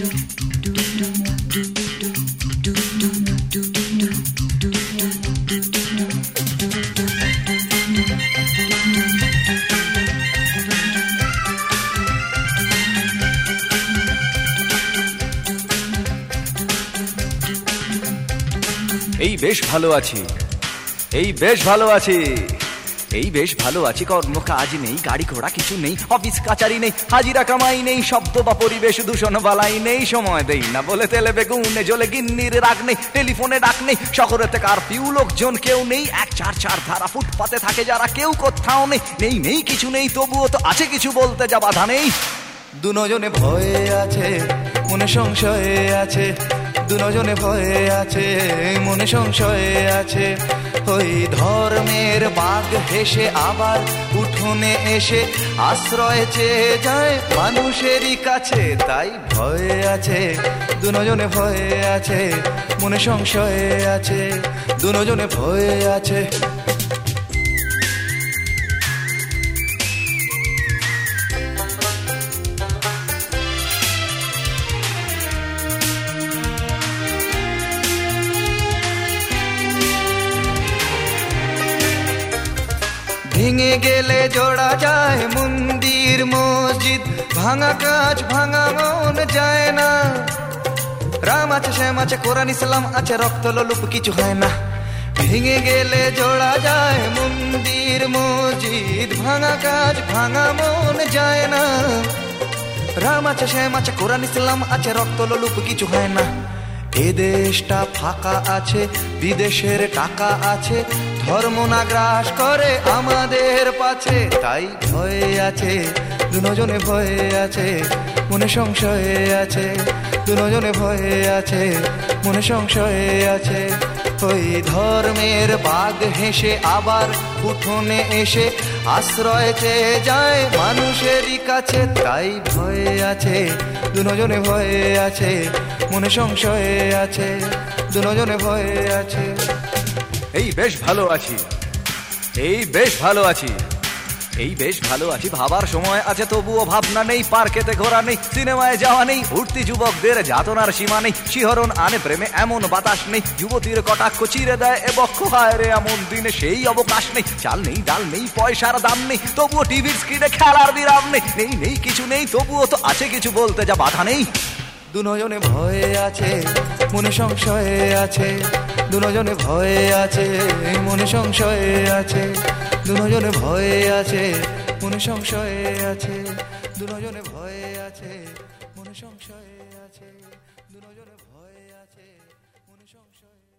এই বেশ ভালো আছি। এই বেশ ভালো আছি। এই বেশ ভালো আছি, কর্ম কাজ নেই, গাড়ি ঘোড়া কিছু নেই অফিস কাচারি নেই, হাজিরা কামাই নেই, শব্দ বা পরিবেশ দূষণ বালাই নেই, সময় দেই না বলে তেলে বেগুনে জলে গিন্নির রাগ নেই টেলিফোনে ডাক নেই শহরে শহরেতে কারফিউ লোকজন কেউ নেই, এক চার চার ধারা ফুটপাতে থাকে যারা কেউ কোথাও নেই নেই নেই কিছু নেই, তবুও তো আছে কিছু বলতে যা বাধা নেই। দুজনে ভয়ে আছে, মনে সংশয়ে আছে দুজনে ভয়ে আছে, মনে সংশয়ে আছে। ওই ধর্মের বাঘ হেসে আবার উঠোনে এসে আশ্রয় চেয়ে যায় মানুষেরই কাছে, তাই ভয়ে আছে। দুজনে ভয়ে আছে, মনে সংশয়ে আছে। দুজনে ভয়ে আছে। ভেঙে গেলে জোড়া যায় মন্দির, মসজিদ। ভাঙা কাজ ভাঙা মন যায় না। রাম আছে, শ্যাম আছে, কোরআন, ইসলাম আছে, রক্ত, লোলুপ কিছু হয় না। ভেঙে গেলে জোড়া যায় মন্দির, মসজিদ। ভাঙা কাজ ভাঙা মন যায় না। রাম আছে, শ্যাম আছে, কোরআন, ইসলাম আছে, রক্ত, লোলুপ কিছু হয় না। এ ফাঁকা আছে, বিদেশের টাকা আছে, ধর্ম না গ্রাস করে আমাদের পাছে। তাই ভয়ে আছে, দুজনে ভয়ে আছে, মনে সংশয়ে আছে, দুজনে ভয়ে আছে, মনে সংশয়ে আছে। ওই ধর্মের বাঘ হেসে আবার উঠোনে এসে আশ্রয় চেয়ে যায় মানুষেরই কাছে। তাই ভয়ে আছে, দুজনে ভয়ে আছে মনে সংশয়ে আছে, দুজনে ভয়ে আছে। এই বেশ ভালো আছি। এই বেশ ভালো আছি। এই বেশ ভালো আছি ভাবার সময় আছে, তবুও ভাবনা নেই, পার্কেতে ঘোরা নেই, সিনেমায় যাওয়া নেই উঠতি যুবকদের যাতনার সীমা নেই, শিহরণ আনে প্রেমে এমন বাতাস নেই, যুবতীর কটাক্ষ চিরে দেয় এ বক্ষ, হায় রে, এমন দিনে সেই অবকাশ নেই, চাল নেই, ডাল নেই, পয়সার দাম নেই, তবুও টিভির স্ক্রিনে খেলার বিরাম নেই নেই নেই, কিছু নেই, তবুও তো আছে কিছু বলতে যা বাধা নেই। দুজনে ভয়ে আছে, মনে সংশয়ে আছে। দুজনে ভয়ে আছে, মনে সংশয়ে আছে। দুজনে ভয়ে আছে, মনে সংশয়ে আছে। দুজনে ভয়ে আছে, মনে সংশয়ে আছে। দুজনে ভয়ে আছে, মনে সংশয়ে